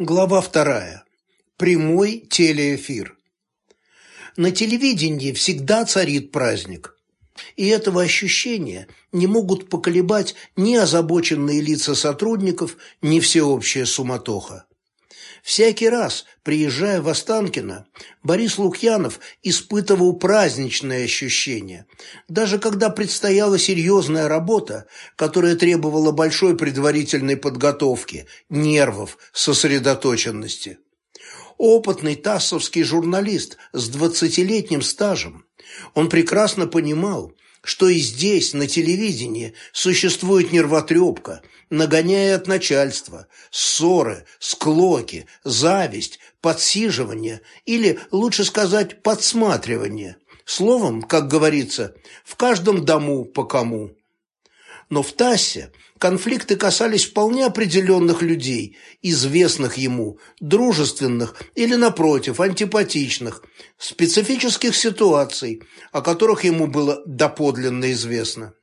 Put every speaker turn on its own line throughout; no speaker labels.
Глава вторая. Прямой телеэфир. На телевидении всегда царит праздник. И этого ощущения не могут поколебать ни озабоченные лица сотрудников, ни всеобщая суматоха. Всякий раз, приезжая в Останкино, Борис Лукьянов испытывал праздничное ощущение, даже когда предстояла серьезная работа, которая требовала большой предварительной подготовки, нервов, сосредоточенности. Опытный тассовский журналист с двадцатилетним стажем, он прекрасно понимал, что и здесь, на телевидении, существует нервотрепка, нагоняя от начальства, ссоры, склоки, зависть, подсиживание или, лучше сказать, подсматривание. Словом, как говорится, в каждом дому по кому. Но в ТАССе конфликты касались вполне определенных людей, известных ему, дружественных или, напротив, антипатичных, специфических ситуаций, о которых ему было доподлинно известно.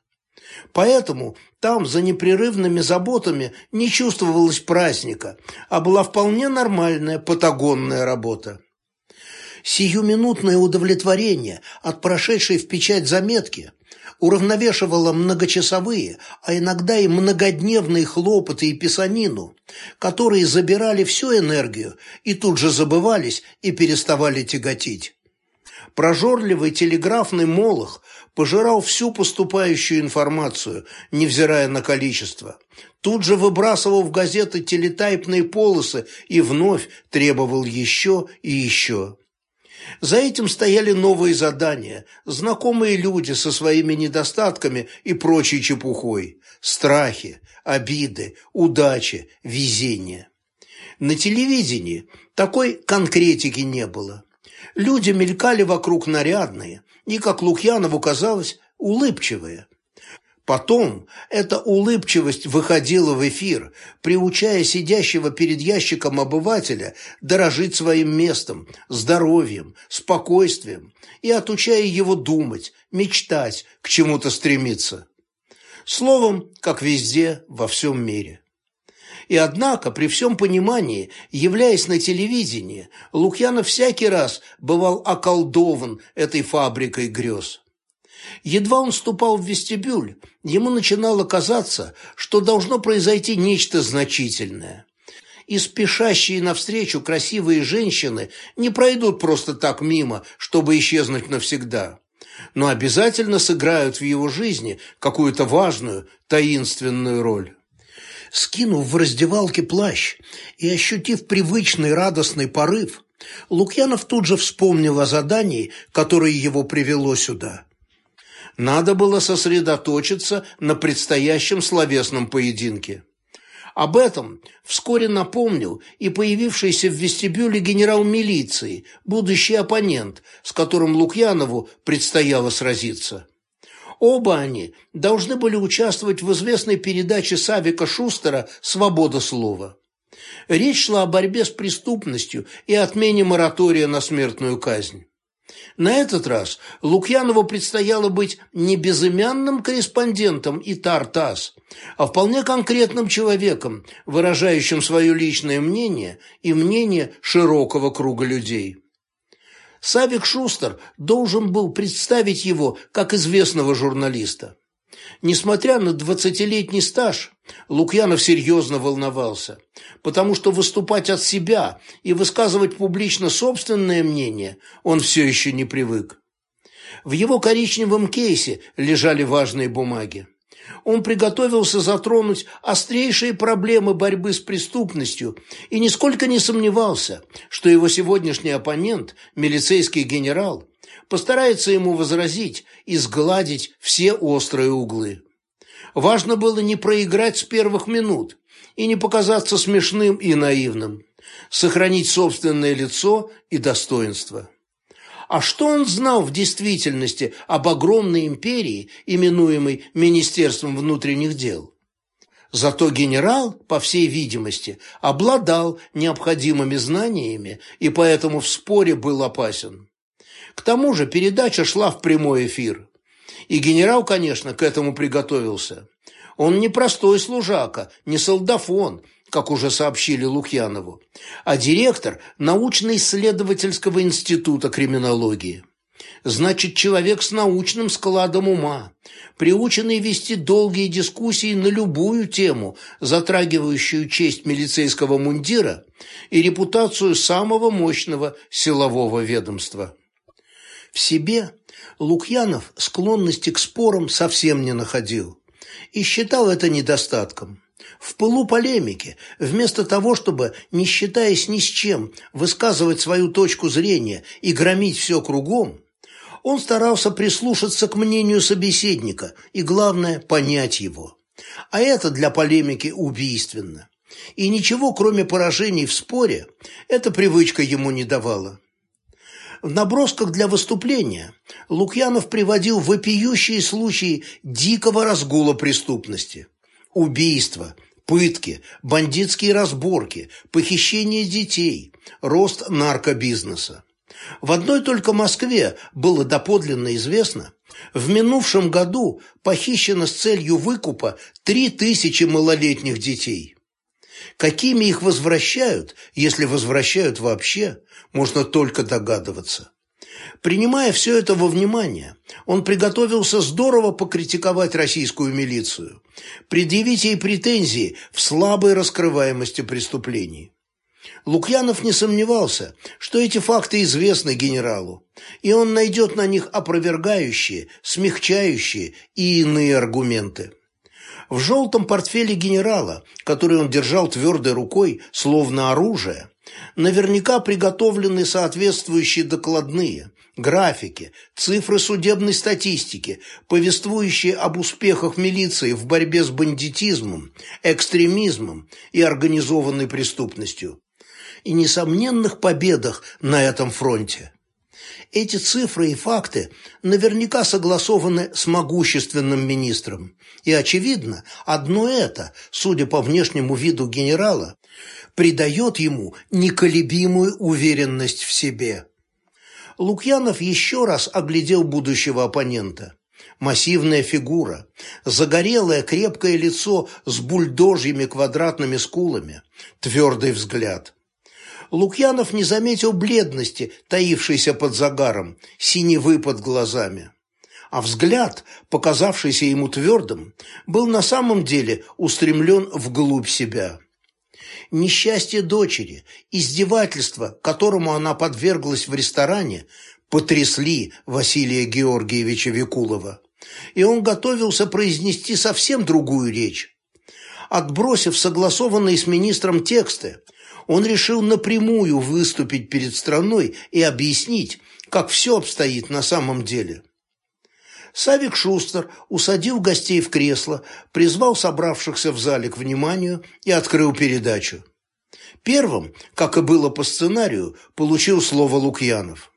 Поэтому там за непрерывными заботами не чувствовалось праздника, а была вполне нормальная патагонная работа. Сиюминутное удовлетворение от прошедшей в печать заметки уравновешивало многочасовые, а иногда и многодневные хлопоты и писанину, которые забирали всю энергию и тут же забывались и переставали тяготить. Прожорливый телеграфный молох пожирал всю поступающую информацию, невзирая на количество. Тут же выбрасывал в газеты телетайпные полосы и вновь требовал еще и еще. За этим стояли новые задания, знакомые люди со своими недостатками и прочей чепухой, страхи, обиды, удачи, везение. На телевидении такой конкретики не было. Люди мелькали вокруг нарядные и, как Лукьянову казалось, улыбчивые. Потом эта улыбчивость выходила в эфир, приучая сидящего перед ящиком обывателя дорожить своим местом, здоровьем, спокойствием и отучая его думать, мечтать, к чему-то стремиться. Словом, как везде, во всем мире. И однако, при всем понимании, являясь на телевидении, Лукьянов всякий раз бывал околдован этой фабрикой грез. Едва он ступал в вестибюль, ему начинало казаться, что должно произойти нечто значительное. И спешащие навстречу красивые женщины не пройдут просто так мимо, чтобы исчезнуть навсегда, но обязательно сыграют в его жизни какую-то важную, таинственную роль. Скинув в раздевалке плащ и ощутив привычный радостный порыв, Лукьянов тут же вспомнил о задании, которое его привело сюда. Надо было сосредоточиться на предстоящем словесном поединке. Об этом вскоре напомнил и появившийся в вестибюле генерал милиции, будущий оппонент, с которым Лукьянову предстояло сразиться. Оба они должны были участвовать в известной передаче Савика Шустера «Свобода слова». Речь шла о борьбе с преступностью и отмене моратория на смертную казнь. На этот раз Лукьянову предстояло быть не безымянным корреспондентом и Тартас, а вполне конкретным человеком, выражающим свое личное мнение и мнение широкого круга людей. Савик Шустер должен был представить его как известного журналиста. Несмотря на двадцатилетний стаж, Лукьянов серьезно волновался, потому что выступать от себя и высказывать публично собственное мнение он все еще не привык. В его коричневом кейсе лежали важные бумаги. Он приготовился затронуть острейшие проблемы борьбы с преступностью и нисколько не сомневался, что его сегодняшний оппонент, милицейский генерал, постарается ему возразить и сгладить все острые углы. Важно было не проиграть с первых минут и не показаться смешным и наивным, сохранить собственное лицо и достоинство. А что он знал в действительности об огромной империи, именуемой Министерством внутренних дел? Зато генерал, по всей видимости, обладал необходимыми знаниями и поэтому в споре был опасен. К тому же передача шла в прямой эфир. И генерал, конечно, к этому приготовился. Он не простой служака, не солдафон, как уже сообщили Лукьянову, а директор научно-исследовательского института криминологии. Значит, человек с научным складом ума, приученный вести долгие дискуссии на любую тему, затрагивающую честь милицейского мундира и репутацию самого мощного силового ведомства. В себе Лукьянов склонности к спорам совсем не находил и считал это недостатком. В пылу полемики, вместо того, чтобы, не считаясь ни с чем, высказывать свою точку зрения и громить все кругом, он старался прислушаться к мнению собеседника и, главное, понять его. А это для полемики убийственно. И ничего, кроме поражений в споре, эта привычка ему не давала. В набросках для выступления Лукьянов приводил вопиющие случаи дикого разгула преступности. Убийства, пытки, бандитские разборки, похищение детей, рост наркобизнеса. В одной только Москве было доподлинно известно, в минувшем году похищено с целью выкупа три тысячи малолетних детей. Какими их возвращают, если возвращают вообще, можно только догадываться. Принимая все это во внимание, он приготовился здорово покритиковать российскую милицию, предъявить ей претензии в слабой раскрываемости преступлений. Лукьянов не сомневался, что эти факты известны генералу, и он найдет на них опровергающие, смягчающие и иные аргументы. В желтом портфеле генерала, который он держал твердой рукой, словно оружие, наверняка приготовлены соответствующие докладные, графики, цифры судебной статистики, повествующие об успехах милиции в борьбе с бандитизмом, экстремизмом и организованной преступностью и несомненных победах на этом фронте. Эти цифры и факты наверняка согласованы с могущественным министром. И, очевидно, одно это, судя по внешнему виду генерала, придает ему неколебимую уверенность в себе. Лукьянов еще раз оглядел будущего оппонента. Массивная фигура, загорелое крепкое лицо с бульдожьими квадратными скулами, твердый взгляд. Лукьянов не заметил бледности, таившейся под загаром, синевы под глазами. А взгляд, показавшийся ему твердым, был на самом деле устремлен вглубь себя. Несчастье дочери, издевательство, которому она подверглась в ресторане, потрясли Василия Георгиевича Викулова, и он готовился произнести совсем другую речь. Отбросив согласованные с министром тексты, он решил напрямую выступить перед страной и объяснить, как все обстоит на самом деле. Савик Шустер усадил гостей в кресло, призвал собравшихся в зале к вниманию и открыл передачу. Первым, как и было по сценарию, получил слово Лукьянов.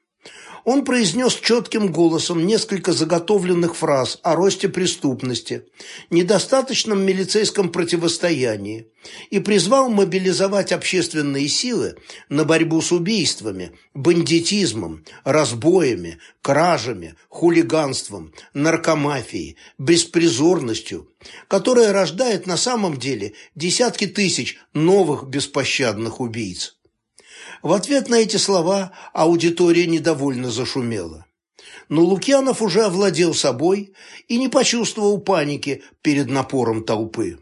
Он произнес четким голосом несколько заготовленных фраз о росте преступности, недостаточном милицейском противостоянии и призвал мобилизовать общественные силы на борьбу с убийствами, бандитизмом, разбоями, кражами, хулиганством, наркомафией, беспризорностью, которая рождает на самом деле десятки тысяч новых беспощадных убийц. В ответ на эти слова аудитория недовольно зашумела. Но Лукьянов уже овладел собой и не почувствовал паники перед напором толпы.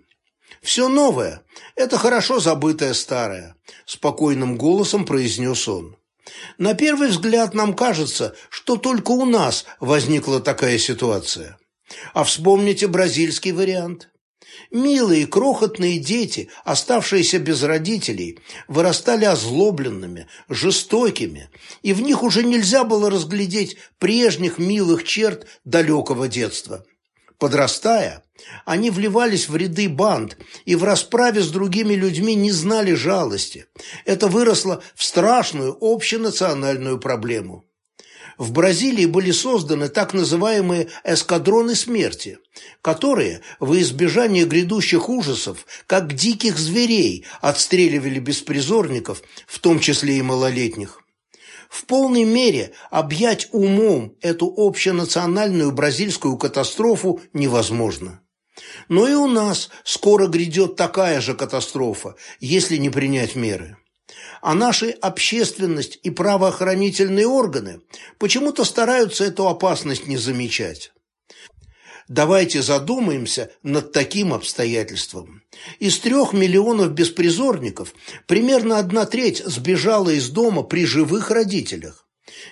«Все новое – это хорошо забытое старое», – спокойным голосом произнес он. «На первый взгляд нам кажется, что только у нас возникла такая ситуация. А вспомните бразильский вариант. Милые крохотные дети, оставшиеся без родителей, вырастали озлобленными, жестокими, и в них уже нельзя было разглядеть прежних милых черт далекого детства. Подрастая, они вливались в ряды банд и в расправе с другими людьми не знали жалости. Это выросло в страшную общенациональную проблему в Бразилии были созданы так называемые эскадроны смерти, которые, во избежание грядущих ужасов, как диких зверей, отстреливали беспризорников, в том числе и малолетних. В полной мере объять умом эту общенациональную бразильскую катастрофу невозможно. Но и у нас скоро грядет такая же катастрофа, если не принять меры. А наши общественность и правоохранительные органы почему-то стараются эту опасность не замечать. Давайте задумаемся над таким обстоятельством. Из трех миллионов беспризорников примерно одна треть сбежала из дома при живых родителях.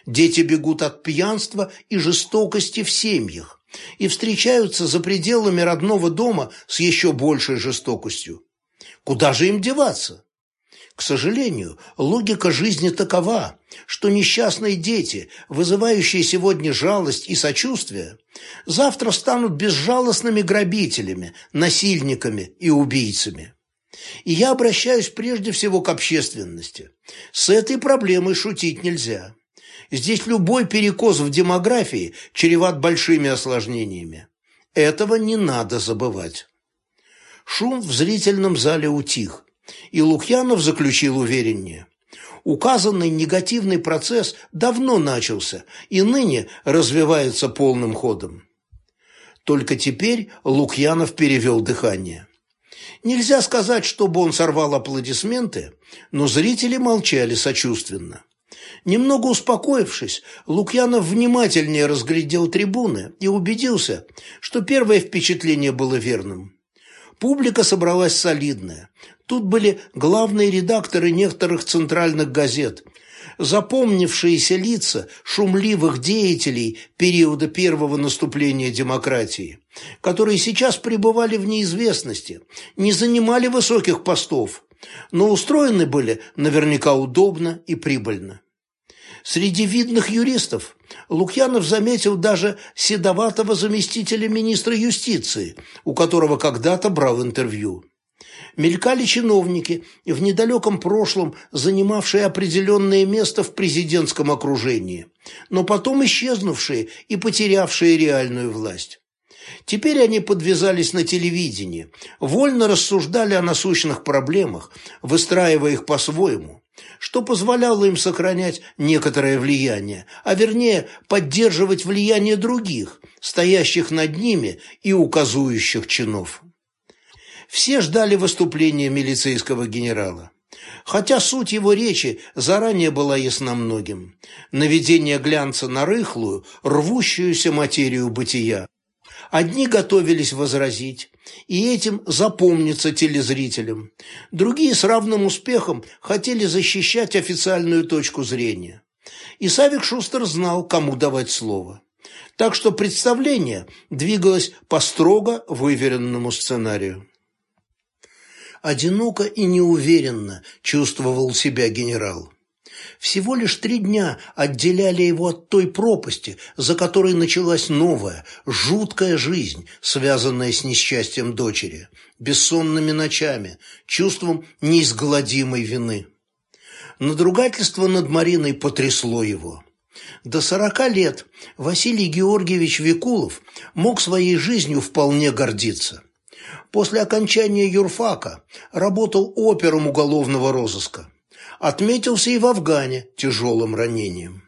Дети бегут от пьянства и жестокости в семьях и встречаются за пределами родного дома с еще большей жестокостью. Куда же им деваться? К сожалению, логика жизни такова, что несчастные дети, вызывающие сегодня жалость и сочувствие, завтра станут безжалостными грабителями, насильниками и убийцами. И я обращаюсь прежде всего к общественности. С этой проблемой шутить нельзя. Здесь любой перекос в демографии чреват большими осложнениями. Этого не надо забывать. Шум в зрительном зале утих, и Лукьянов заключил увереннее. Указанный негативный процесс давно начался и ныне развивается полным ходом. Только теперь Лукьянов перевел дыхание. Нельзя сказать, чтобы он сорвал аплодисменты, но зрители молчали сочувственно. Немного успокоившись, Лукьянов внимательнее разглядел трибуны и убедился, что первое впечатление было верным. Публика собралась солидная. Тут были главные редакторы некоторых центральных газет, запомнившиеся лица шумливых деятелей периода первого наступления демократии, которые сейчас пребывали в неизвестности, не занимали высоких постов, но устроены были наверняка удобно и прибыльно. Среди видных юристов Лукьянов заметил даже седоватого заместителя министра юстиции, у которого когда-то брал интервью. Мелькали чиновники, в недалеком прошлом занимавшие определенное место в президентском окружении, но потом исчезнувшие и потерявшие реальную власть. Теперь они подвязались на телевидении, вольно рассуждали о насущных проблемах, выстраивая их по-своему что позволяло им сохранять некоторое влияние, а вернее поддерживать влияние других, стоящих над ними и указующих чинов. Все ждали выступления милицейского генерала. Хотя суть его речи заранее была ясна многим. Наведение глянца на рыхлую, рвущуюся материю бытия. Одни готовились возразить, и этим запомниться телезрителям. Другие с равным успехом хотели защищать официальную точку зрения. И Савик Шустер знал, кому давать слово. Так что представление двигалось по строго выверенному сценарию. Одиноко и неуверенно чувствовал себя генерал. Всего лишь три дня отделяли его от той пропасти, за которой началась новая, жуткая жизнь, связанная с несчастьем дочери, бессонными ночами, чувством неизгладимой вины. Надругательство над Мариной потрясло его. До сорока лет Василий Георгиевич Викулов мог своей жизнью вполне гордиться. После окончания юрфака работал опером уголовного розыска. Отметился и в Афгане тяжелым ранением.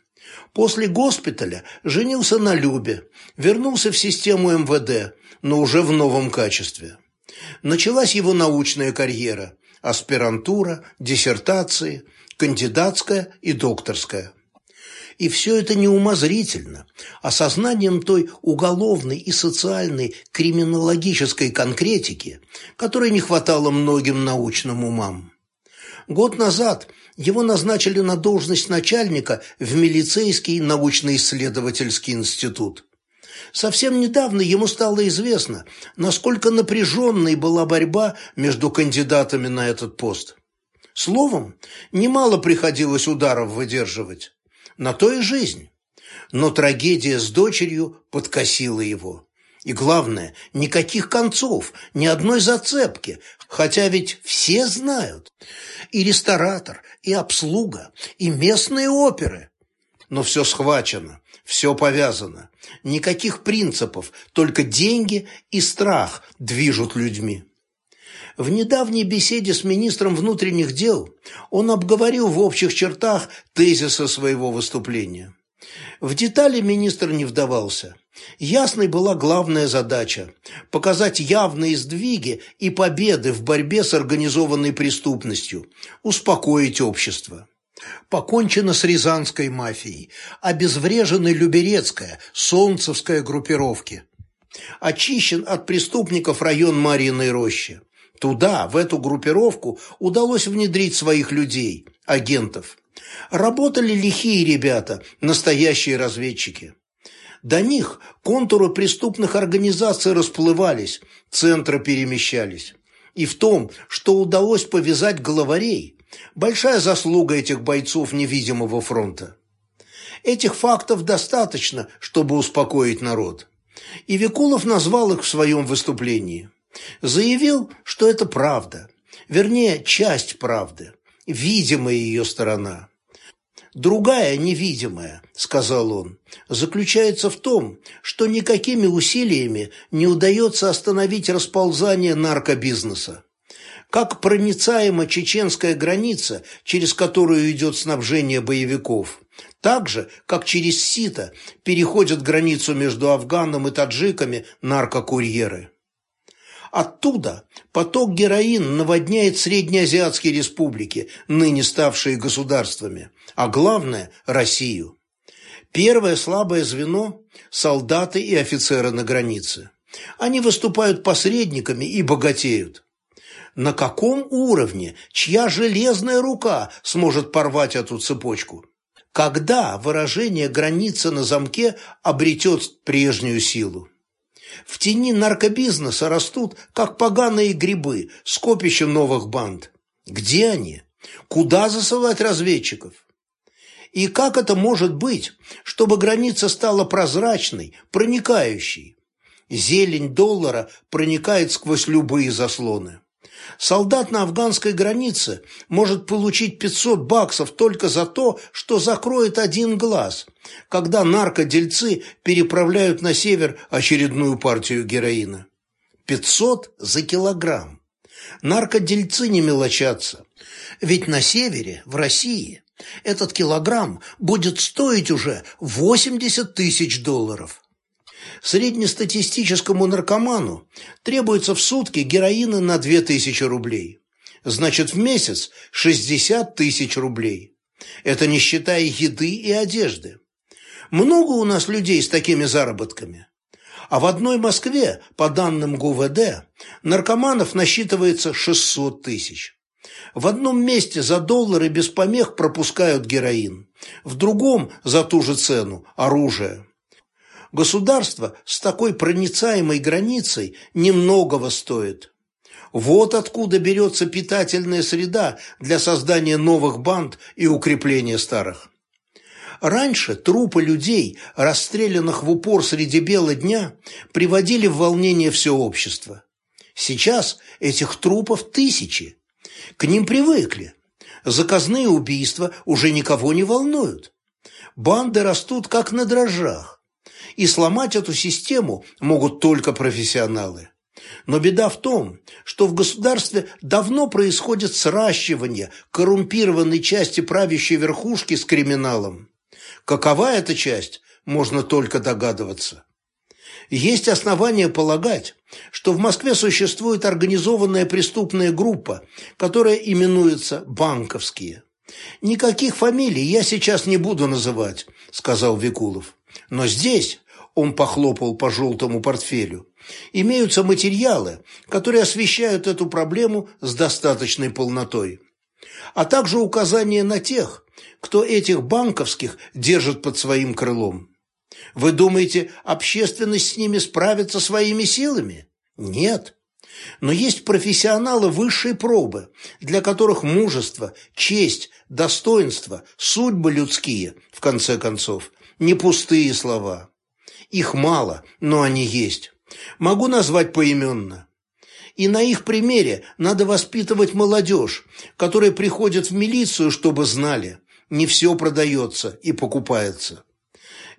После госпиталя женился на Любе, вернулся в систему МВД, но уже в новом качестве. Началась его научная карьера – аспирантура, диссертации, кандидатская и докторская. И все это неумозрительно, осознанием той уголовной и социальной криминологической конкретики, которой не хватало многим научным умам. Год назад его назначили на должность начальника в милицейский научно-исследовательский институт. Совсем недавно ему стало известно, насколько напряженной была борьба между кандидатами на этот пост. Словом, немало приходилось ударов выдерживать. На то и жизнь. Но трагедия с дочерью подкосила его. И главное, никаких концов, ни одной зацепки, хотя ведь все знают. И ресторатор, и обслуга, и местные оперы. Но все схвачено, все повязано. Никаких принципов, только деньги и страх движут людьми. В недавней беседе с министром внутренних дел он обговорил в общих чертах тезисы своего выступления. В детали министр не вдавался, Ясной была главная задача – показать явные сдвиги и победы в борьбе с организованной преступностью, успокоить общество. Покончено с рязанской мафией, обезврежены Люберецкая, Солнцевская группировки. Очищен от преступников район Марьиной рощи. Туда, в эту группировку, удалось внедрить своих людей, агентов. Работали лихие ребята, настоящие разведчики. До них контуры преступных организаций расплывались, центры перемещались. И в том, что удалось повязать главарей, большая заслуга этих бойцов невидимого фронта. Этих фактов достаточно, чтобы успокоить народ. И Викулов назвал их в своем выступлении. Заявил, что это правда, вернее, часть правды, видимая ее сторона. Другая, невидимая, сказал он, заключается в том, что никакими усилиями не удается остановить расползание наркобизнеса. Как проницаема чеченская граница, через которую идет снабжение боевиков, так же, как через сито переходят границу между Афганом и таджиками наркокурьеры. Оттуда поток героина наводняет среднеазиатские республики, ныне ставшие государствами, а главное – Россию. Первое слабое звено – солдаты и офицеры на границе. Они выступают посредниками и богатеют. На каком уровне, чья железная рука сможет порвать эту цепочку? Когда выражение «граница на замке» обретет прежнюю силу? В тени наркобизнеса растут, как поганые грибы, скопище новых банд. Где они? Куда засылать разведчиков? И как это может быть, чтобы граница стала прозрачной, проникающей? Зелень доллара проникает сквозь любые заслоны. Солдат на афганской границе может получить 500 баксов только за то, что закроет один глаз, когда наркодельцы переправляют на север очередную партию героина. 500 за килограмм. Наркодельцы не мелочатся. Ведь на севере, в России, этот килограмм будет стоить уже 80 тысяч долларов. Среднестатистическому наркоману требуется в сутки героина на 2000 рублей. Значит, в месяц 60 тысяч рублей. Это не считая еды и одежды. Много у нас людей с такими заработками. А в одной Москве, по данным ГУВД, наркоманов насчитывается 600 тысяч. В одном месте за доллары без помех пропускают героин, в другом за ту же цену – оружие. Государство с такой проницаемой границей немногого стоит. Вот откуда берется питательная среда для создания новых банд и укрепления старых. Раньше трупы людей, расстрелянных в упор среди бела дня, приводили в волнение все общество. Сейчас этих трупов тысячи. К ним привыкли. Заказные убийства уже никого не волнуют. Банды растут как на дрожжах и сломать эту систему могут только профессионалы. Но беда в том, что в государстве давно происходит сращивание коррумпированной части правящей верхушки с криминалом. Какова эта часть, можно только догадываться. Есть основания полагать, что в Москве существует организованная преступная группа, которая именуется «банковские». «Никаких фамилий я сейчас не буду называть», – сказал Викулов. «Но здесь, он похлопал по желтому портфелю. Имеются материалы, которые освещают эту проблему с достаточной полнотой. А также указания на тех, кто этих банковских держит под своим крылом. Вы думаете, общественность с ними справится своими силами? Нет. Но есть профессионалы высшей пробы, для которых мужество, честь, достоинство, судьбы людские, в конце концов, не пустые слова. Их мало, но они есть. Могу назвать поименно. И на их примере надо воспитывать молодежь, которая приходит в милицию, чтобы знали, не все продается и покупается.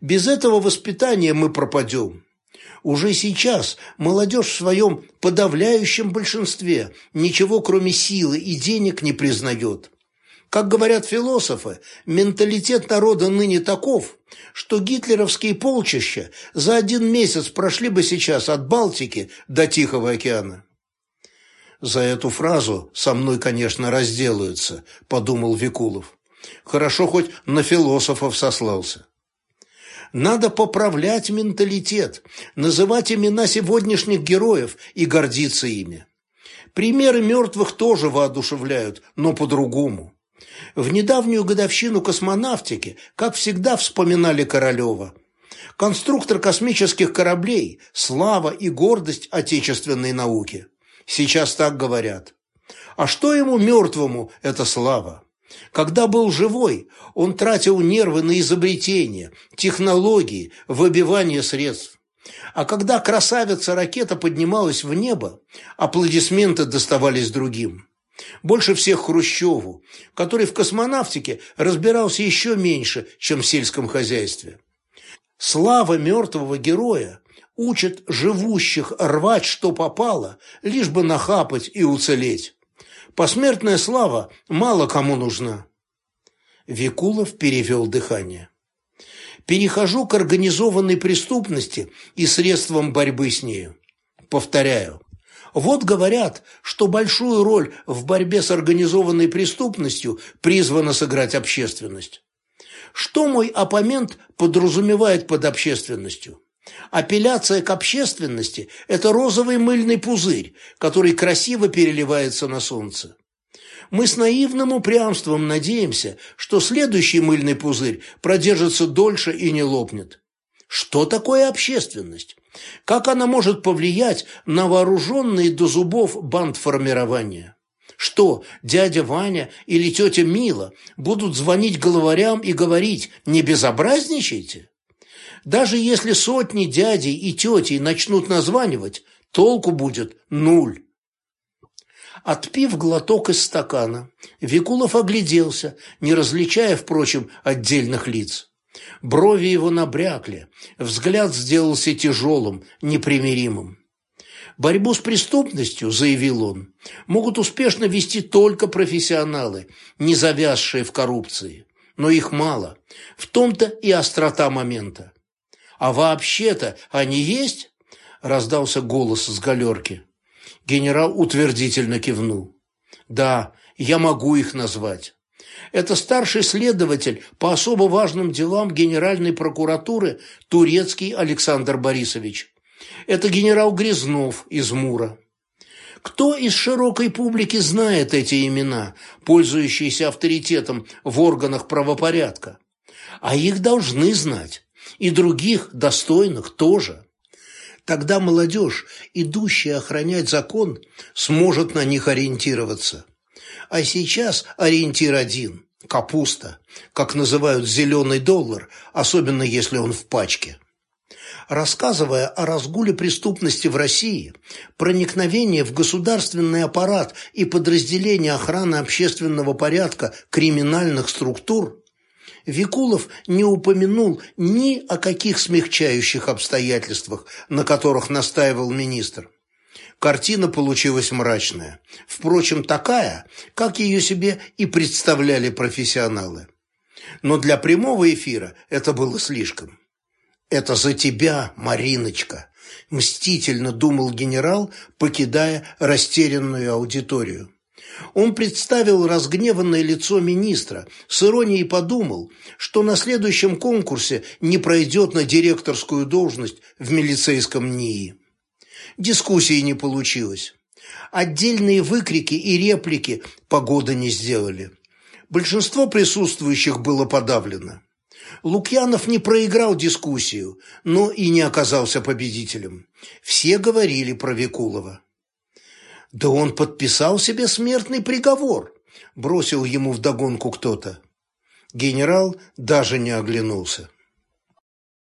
Без этого воспитания мы пропадем. Уже сейчас молодежь в своем подавляющем большинстве ничего, кроме силы и денег, не признает. Как говорят философы, менталитет народа ныне таков, что гитлеровские полчища за один месяц прошли бы сейчас от Балтики до Тихого океана. «За эту фразу со мной, конечно, разделаются», – подумал Викулов. «Хорошо, хоть на философов сослался». Надо поправлять менталитет, называть имена сегодняшних героев и гордиться ими. Примеры мертвых тоже воодушевляют, но по-другому. В недавнюю годовщину космонавтики, как всегда, вспоминали Королева. Конструктор космических кораблей – слава и гордость отечественной науки. Сейчас так говорят. А что ему, мертвому, эта слава? Когда был живой, он тратил нервы на изобретения, технологии, выбивание средств. А когда красавица-ракета поднималась в небо, аплодисменты доставались другим. Больше всех Хрущеву, который в космонавтике разбирался еще меньше, чем в сельском хозяйстве. Слава мертвого героя учит живущих рвать, что попало, лишь бы нахапать и уцелеть. Посмертная слава мало кому нужна. Викулов перевел дыхание. Перехожу к организованной преступности и средствам борьбы с нею. Повторяю, вот говорят, что большую роль в борьбе с организованной преступностью призвана сыграть общественность. Что мой оппонент подразумевает под общественностью? Апелляция к общественности – это розовый мыльный пузырь, который красиво переливается на солнце. Мы с наивным упрямством надеемся, что следующий мыльный пузырь продержится дольше и не лопнет. Что такое общественность? Как она может повлиять на вооруженные до зубов бандформирования? Что, дядя Ваня или тетя Мила будут звонить головарям и говорить «не безобразничайте»? Даже если сотни дядей и тетей начнут названивать, толку будет нуль. Отпив глоток из стакана, Викулов огляделся, не различая, впрочем, отдельных лиц. Брови его набрякли, взгляд сделался тяжелым, непримиримым. Борьбу с преступностью, заявил он, могут успешно вести только профессионалы, не завязшие в коррупции. Но их мало. В том-то и острота момента. А вообще-то они есть? Раздался голос с галерки. Генерал утвердительно кивнул. Да, я могу их назвать. Это старший следователь по особо важным делам Генеральной прокуратуры Турецкий Александр Борисович. Это генерал Грязнов из Мура. Кто из широкой публики знает эти имена, пользующиеся авторитетом в органах правопорядка? А их должны знать. И других достойных тоже. Тогда молодежь, идущая охранять закон, сможет на них ориентироваться. А сейчас ориентир один – капуста, как называют зеленый доллар, особенно если он в пачке. Рассказывая о разгуле преступности в России, проникновении в государственный аппарат и подразделения охраны общественного порядка криминальных структур, Викулов не упомянул ни о каких смягчающих обстоятельствах, на которых настаивал министр. Картина получилась мрачная. Впрочем, такая, как ее себе и представляли профессионалы. Но для прямого эфира это было слишком. «Это за тебя, Мариночка», – мстительно думал генерал, покидая растерянную аудиторию. Он представил разгневанное лицо министра, с иронией подумал, что на следующем конкурсе не пройдет на директорскую должность в милицейском НИИ. Дискуссии не получилось. Отдельные выкрики и реплики погода не сделали. Большинство присутствующих было подавлено. Лукьянов не проиграл дискуссию, но и не оказался победителем. Все говорили про Викулова. «Да он подписал себе смертный приговор», – бросил ему вдогонку кто-то. Генерал даже не оглянулся.